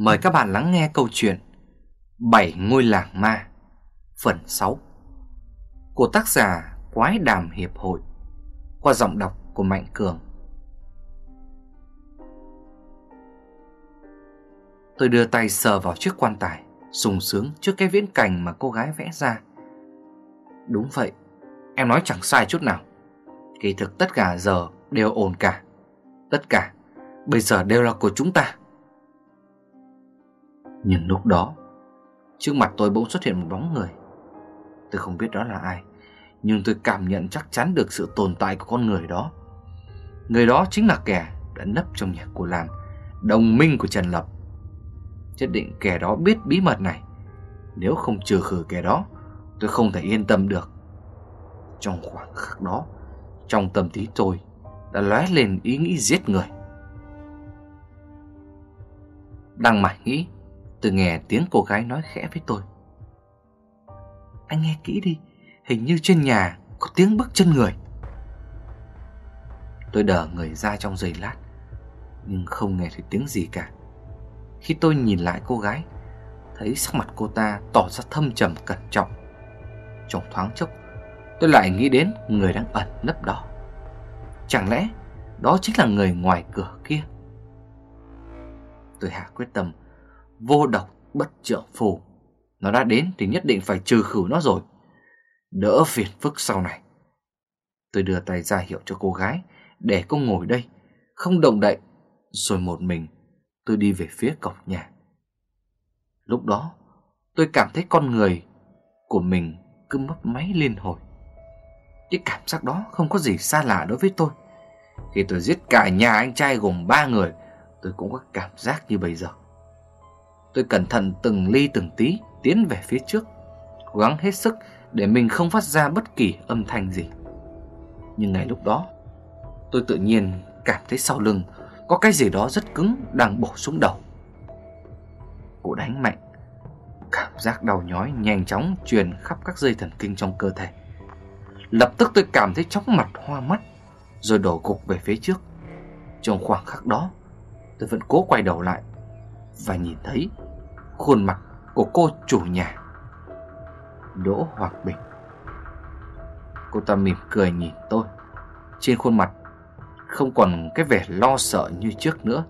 Mời các bạn lắng nghe câu chuyện Bảy ngôi làng ma, Phần 6 Của tác giả Quái Đàm Hiệp Hội, Qua giọng đọc của Mạnh Cường. Tôi đưa tay sờ vào chiếc quan tài sùng sướng trước cái viễn cảnh mà cô gái vẽ ra. Đúng vậy, Em nói chẳng sai chút nào. Kỳ thực tất cả giờ đều ổn cả. Tất cả Bây giờ đều là của chúng ta. Nhưng lúc đó, Trước mặt tôi bỗng xuất hiện một bóng người. Tôi không biết đó là ai, Nhưng tôi cảm nhận chắc chắn được sự tồn tại của con người đó. Người đó chính là kẻ đã nấp trong nhà của Lan, Đồng minh của Trần Lập. Nhất định kẻ đó biết bí mật này. Nếu không trừ khử kẻ đó, Tôi không thể yên tâm được. Trong khoảng khắc đó, Trong tâm trí tôi Đã lóe lên ý nghĩ giết người. Đang mải nghĩ Tôi nghe tiếng cô gái nói khẽ với tôi. Anh nghe kỹ đi, Hình như trên nhà có tiếng bước chân người. Tôi đờ người ra trong giây lát, Nhưng không nghe thấy tiếng gì cả. Khi tôi nhìn lại cô gái, Thấy sắc mặt cô ta tỏ ra thâm trầm cẩn trọng. Trong thoáng chốc, Tôi lại nghĩ đến người đang ẩn nấp đó. Chẳng lẽ đó chính là người ngoài cửa kia? Tôi hạ quyết tâm Vô độc bất trợ phù. Nó đã đến thì nhất định phải trừ khử nó rồi. Đỡ phiền phức sau này. Tôi đưa tay ra hiệu cho cô gái, Để cô ngồi đây, Không động đậy. Rồi một mình, tôi đi về phía cổng nhà. Lúc đó, tôi cảm thấy con người của mình cứ mấp máy liên hồi. Cái cảm giác đó không có gì xa lạ đối với tôi. Khi tôi giết cả nhà anh trai gồm ba người, Tôi cũng có cảm giác như bây giờ. Tôi cẩn thận từng ly từng tí tiến về phía trước Cố gắng hết sức để mình không phát ra bất kỳ âm thanh gì. Nhưng ngay lúc đó, Tôi tự nhiên cảm thấy sau lưng Có cái gì đó rất cứng đang bổ xuống đầu. Cô đánh mạnh, Cảm giác đau nhói nhanh chóng truyền khắp các dây thần kinh trong cơ thể. Lập tức tôi cảm thấy chóng mặt, hoa mắt, Rồi đổ gục về phía trước. Trong khoảng khắc đó, Tôi vẫn cố quay đầu lại Và nhìn thấy khuôn mặt của cô chủ nhà. Đỗ Hoặc Bình. Cô ta mỉm cười nhìn tôi. Trên khuôn mặt Không còn cái vẻ lo sợ như trước nữa,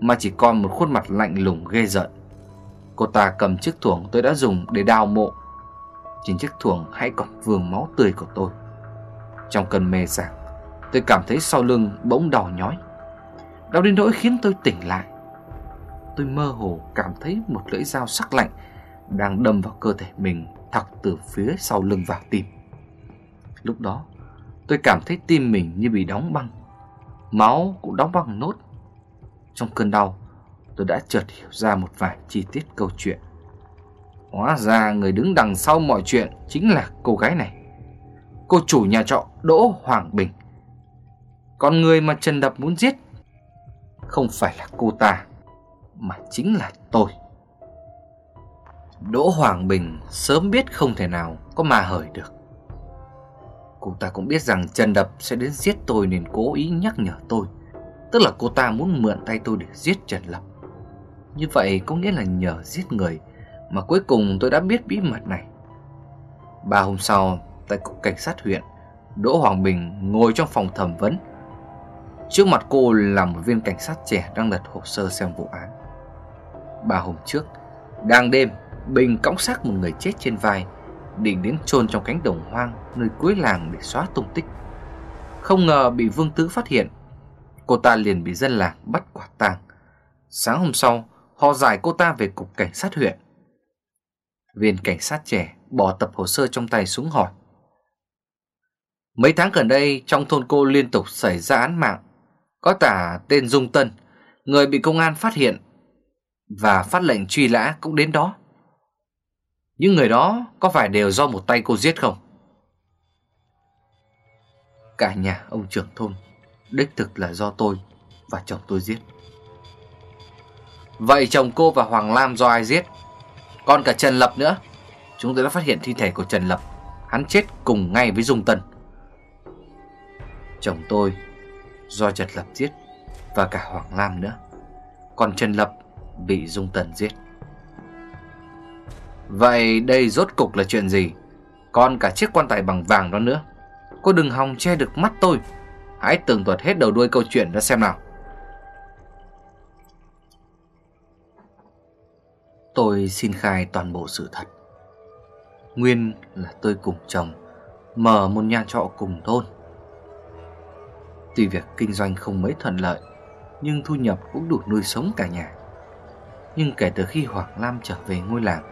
Mà chỉ còn một khuôn mặt lạnh lùng ghê giận Cô ta cầm chiếc thuồng tôi đã dùng để đào mộ. Trên chiếc thuồng hãy còn vương máu tươi của tôi. Trong cơn mê sảng, Tôi cảm thấy sau lưng bỗng đau nhói. Đau đến nỗi khiến tôi tỉnh lại. Tôi mơ hồ cảm thấy một lưỡi dao sắc lạnh Đang đâm vào cơ thể mình Thọc từ phía sau lưng vào tim. Lúc đó, tôi cảm thấy tim mình như bị đóng băng, Máu cũng đóng băng nốt. Trong cơn đau, Tôi đã chợt hiểu ra một vài chi tiết câu chuyện. Hóa ra người đứng đằng sau mọi chuyện Chính là cô gái này. Cô chủ nhà trọ Đỗ Hoàng Bình. Còn người mà Trần Đập muốn giết Không phải là cô ta. Mà chính là tôi. Đỗ Hoàng Bình sớm biết không thể nào có mà hời được. Cô ta cũng biết rằng Trần Đập sẽ đến giết tôi nên cố ý nhắc nhở tôi. Tức là cô ta muốn mượn tay tôi để giết Trần Lập. Như vậy có nghĩa là nhờ giết người Mà cuối cùng tôi đã biết bí mật này. Ba hôm sau, tại cục cảnh sát huyện, Đỗ Hoàng Bình ngồi trong phòng thẩm vấn. Trước mặt cô là một viên cảnh sát trẻ đang đặt hồ sơ xem vụ án. Ba hôm trước, Đang đêm, Bình cõng xác một người chết trên vai, Định đến chôn trong cánh đồng hoang Nơi cuối làng để xóa tung tích. Không ngờ bị Vương Tứ phát hiện, Cô ta liền bị dân làng bắt quả tang. Sáng hôm sau, Họ giải cô ta về cục cảnh sát huyện. Viên cảnh sát trẻ Bỏ tập hồ sơ trong tay xuống hỏi. Mấy tháng gần đây, Trong thôn cô liên tục xảy ra án mạng. Có tả tên Dung Tân, Người bị công an phát hiện và phát lệnh truy lã cũng đến đó. Những người đó có phải đều do một tay cô giết không? Cả nhà ông trưởng thôn, Đích thực là do tôi Và chồng tôi giết. Vậy chồng cô và Hoàng Lam do ai giết? Còn cả Trần Lập nữa. Chúng tôi đã phát hiện thi thể của Trần Lập. Hắn chết cùng ngay với Dung Tân. Chồng tôi Do Trần Lập giết Và cả Hoàng Lam nữa. Còn Trần Lập bị Dung Tần giết. Vậy đây rốt cục là chuyện gì? Còn cả chiếc quan tài bằng vàng đó nữa. Cô đừng hòng che được mắt tôi. Hãy tường thuật hết đầu đuôi câu chuyện ra xem nào. Tôi xin khai toàn bộ sự thật. Nguyên là tôi cùng chồng mở một nhà trọ cùng thôn. Tuy việc kinh doanh không mấy thuận lợi, nhưng thu nhập cũng đủ nuôi sống cả nhà. Nhưng kể từ khi Hoàng Lam trở về ngôi làng,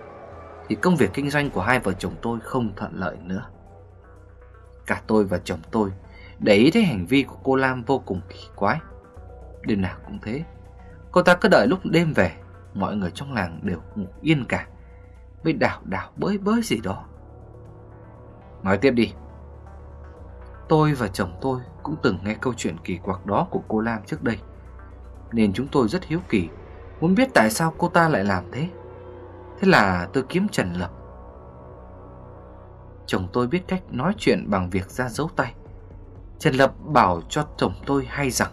thì công việc kinh doanh của hai vợ chồng tôi không thuận lợi nữa. Cả tôi và chồng tôi để ý thấy hành vi của cô Lam vô cùng kỳ quái. Đêm nào cũng thế, cô ta cứ đợi lúc đêm về, mọi người trong làng đều ngủ yên cả, mới đảo đảo bới bới gì đó. Nói tiếp đi. Tôi và chồng tôi cũng từng nghe câu chuyện kỳ quặc đó của cô Lam trước đây, nên chúng tôi rất hiếu kỳ, muốn biết tại sao cô ta lại làm thế. Thế là tôi kiếm Trần Lập. Chồng tôi biết cách nói chuyện bằng việc ra dấu tay. Trần Lập bảo cho chồng tôi hay rằng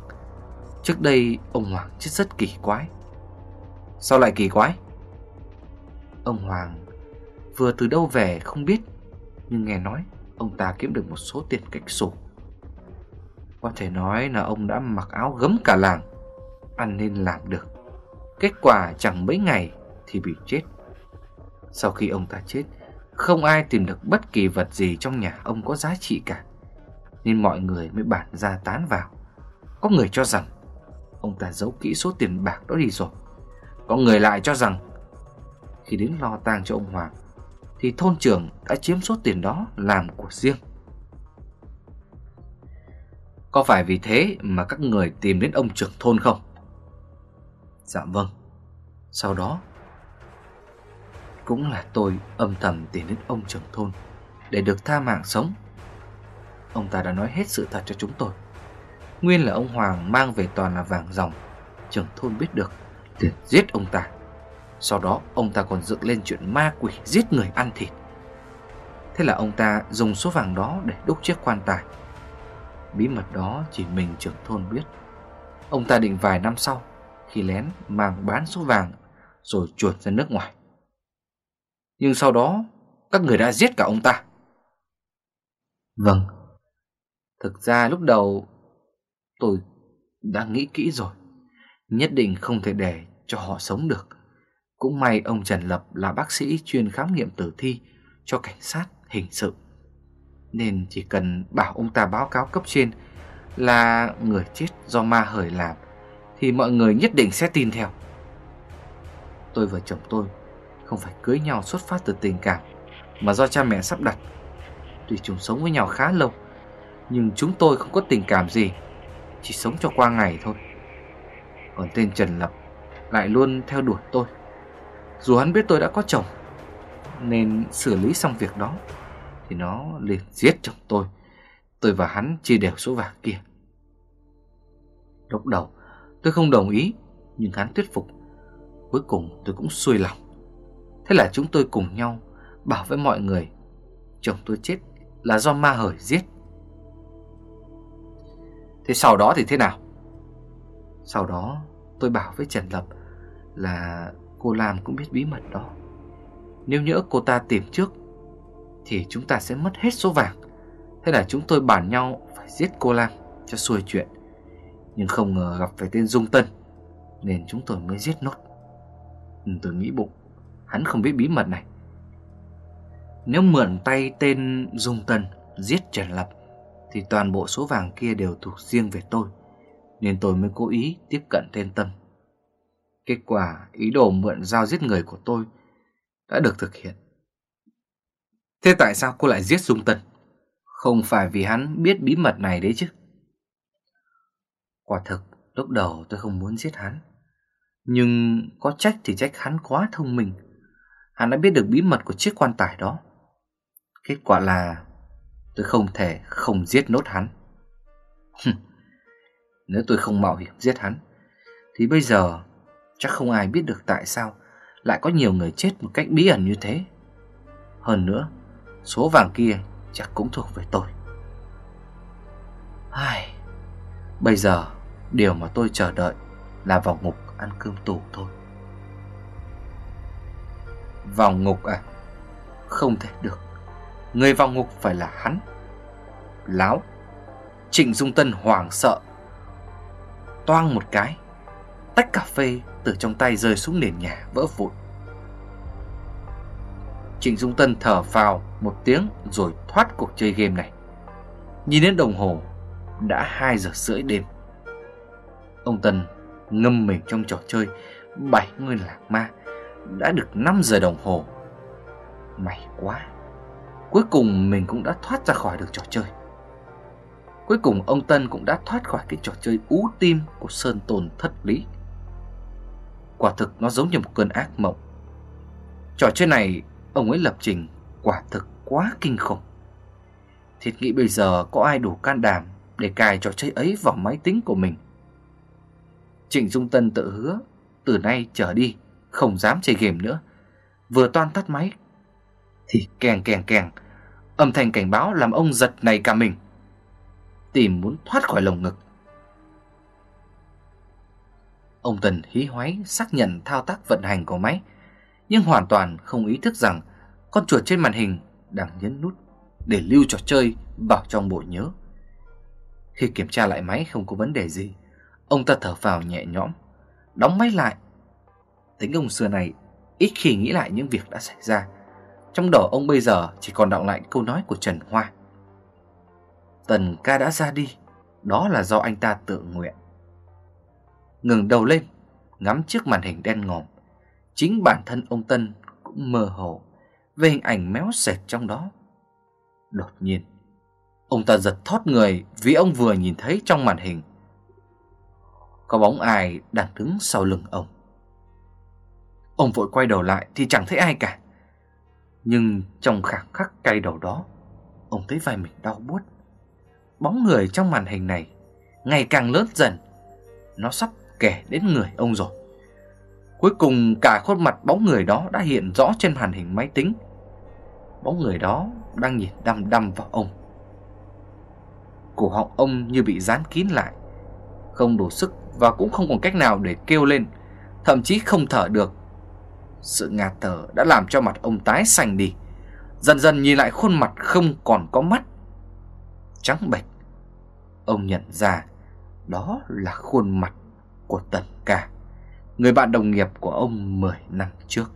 trước đây ông Hoàng chết rất kỳ quái. Sao lại kỳ quái? Ông Hoàng vừa từ đâu về không biết, nhưng nghe nói ông ta kiếm được một số tiền cách sổ. Có thể nói là ông đã mặc áo gấm cả làng, ăn nên làm được. Kết quả chẳng mấy ngày thì bị chết. Sau khi ông ta chết, không ai tìm được bất kỳ vật gì trong nhà ông có giá trị cả. Nên mọi người mới bản ra tán vào. Có người cho rằng ông ta giấu kỹ số tiền bạc đó đi rồi. Có người lại cho rằng khi đến lo tang cho ông Hoàng thì thôn trưởng đã chiếm số tiền đó làm của riêng. Có phải vì thế mà các người tìm đến ông trưởng thôn không? Dạ vâng. Sau đó cũng là tôi âm thầm tìm đến ông trưởng thôn để được tha mạng sống. Ông ta đã nói hết sự thật cho chúng tôi. Nguyên là ông Hoàng mang về toàn là vàng ròng. Trưởng thôn biết được, liền giết ông ta. Sau đó ông ta còn dựng lên chuyện ma quỷ giết người ăn thịt. Thế là ông ta dùng số vàng đó để đúc chiếc quan tài. Bí mật đó chỉ mình trưởng thôn biết. Ông ta định vài năm sau, khi lén mang bán số vàng rồi chuột ra nước ngoài. Nhưng sau đó Các người đã giết cả ông ta. Vâng. Thực ra lúc đầu Tôi đã nghĩ kỹ rồi. Nhất định không thể để cho họ sống được. Cũng may ông Trần Lập là bác sĩ chuyên khám nghiệm tử thi Cho cảnh sát hình sự. Nên chỉ cần bảo ông ta báo cáo cấp trên Là người chết do ma hời làm thì mọi người nhất định sẽ tin theo Tôi và chồng tôi không phải cưới nhau xuất phát từ tình cảm mà do cha mẹ sắp đặt. Tuy chúng sống với nhau khá lâu, nhưng chúng tôi không có tình cảm gì, chỉ sống cho qua ngày thôi. Còn tên Trần Lập lại luôn theo đuổi tôi. Dù hắn biết tôi đã có chồng, nên xử lý xong việc đó, thì nó liền giết chồng tôi. Tôi và hắn chia đều số vàng kia. Lúc đầu, tôi không đồng ý, nhưng hắn thuyết phục. Cuối cùng tôi cũng xuôi lòng. Thế là chúng tôi cùng nhau bảo với mọi người chồng tôi chết là do ma hởi giết. Thế sau đó thì thế nào? Sau đó tôi bảo với Trần Lập là cô Lam cũng biết bí mật đó. Nếu nhỡ cô ta tìm trước thì chúng ta sẽ mất hết số vàng. Thế là chúng tôi bàn nhau phải giết cô Lam cho xuôi chuyện. Nhưng không ngờ gặp phải tên Dung Tân nên chúng tôi mới giết nốt. Ừ, tôi nghĩ bụng hắn không biết bí mật này. Nếu mượn tay tên Dung Tân giết Trần Lập thì toàn bộ số vàng kia đều thuộc riêng về tôi, nên tôi mới cố ý tiếp cận tên Tâm. Kết quả ý đồ mượn dao giết người của tôi đã được thực hiện. Thế tại sao cô lại giết Dung Tân? Không phải vì hắn biết bí mật này đấy chứ. Quả thực, lúc đầu tôi không muốn giết hắn. Nhưng có trách thì trách hắn quá thông minh hắn đã biết được bí mật của chiếc quan tài đó. Kết quả là tôi không thể không giết nốt hắn. Nếu tôi không mạo hiểm giết hắn, thì bây giờ chắc không ai biết được tại sao lại có nhiều người chết một cách bí ẩn như thế. Hơn nữa, số vàng kia chắc cũng thuộc về tôi. Ai... Bây giờ, điều mà tôi chờ đợi là vào ngục ăn cơm tù thôi. Vào ngục à? Không thể được. Người vào ngục phải là hắn. Láo. Trịnh Dung Tân hoảng sợ. Toang một cái. Tách cà phê từ trong tay rơi xuống nền nhà vỡ vụn. Trịnh Dung Tân thở vào một tiếng rồi thoát cuộc chơi game này. Nhìn đến đồng hồ, đã 2 giờ rưỡi đêm. Ông Tân ngâm mình trong trò chơi bảy nguyên lạc ma đã được 5 giờ đồng hồ. May quá. Cuối cùng mình cũng đã thoát ra khỏi được trò chơi. Cuối cùng ông Tân cũng đã thoát khỏi cái trò chơi ú tim của Sơn Tồn thất lý. Quả thực nó giống như một cơn ác mộng. Trò chơi này, ông ấy lập trình quả thực quá kinh khủng. Thiệt nghĩ bây giờ có ai đủ can đảm để cài trò chơi ấy vào máy tính của mình. Trịnh Dung Tân tự hứa từ nay trở đi không dám chơi game nữa. Vừa toan tắt máy thì kèn kèn kèn, âm thanh cảnh báo làm ông giật này cả mình. Tìm muốn thoát khỏi lồng ngực. Ông Tần hí hoáy xác nhận thao tác vận hành của máy, nhưng hoàn toàn không ý thức rằng con chuột trên màn hình đang nhấn nút để lưu trò chơi vào trong bộ nhớ. Khi kiểm tra lại máy không có vấn đề gì, ông ta thở vào nhẹ nhõm, đóng máy lại. Tính ông xưa này ít khi nghĩ lại những việc đã xảy ra. Trong đầu ông bây giờ chỉ còn đọng lại câu nói của Trần Hoa. Tần ca đã ra đi, đó là do anh ta tự nguyện. Ngừng đầu lên, ngắm trước màn hình đen ngòm. Chính bản thân ông Tân cũng mơ hồ về hình ảnh méo sệt trong đó. Đột nhiên, ông ta giật thót người vì ông vừa nhìn thấy trong màn hình có bóng ai đang đứng sau lưng ông. Ông vội quay đầu lại thì chẳng thấy ai cả. Nhưng trong khẳng khắc cay đầu đó, ông thấy vai mình đau buốt. Bóng người trong màn hình này ngày càng lớn dần, nó sắp kể đến người ông rồi. Cuối cùng cả khuôn mặt bóng người đó đã hiện rõ trên màn hình máy tính. Bóng người đó đang nhìn đăm đăm vào ông. Cổ họng ông như bị dán kín lại, không đủ sức và cũng không còn cách nào để kêu lên, thậm chí không thở được. Sự ngạt thở đã làm cho mặt ông tái xanh đi, dần dần nhìn lại khuôn mặt không còn có mắt. Trắng bệch, ông nhận ra đó là khuôn mặt của Tần Ca, người bạn đồng nghiệp của ông 10 năm trước.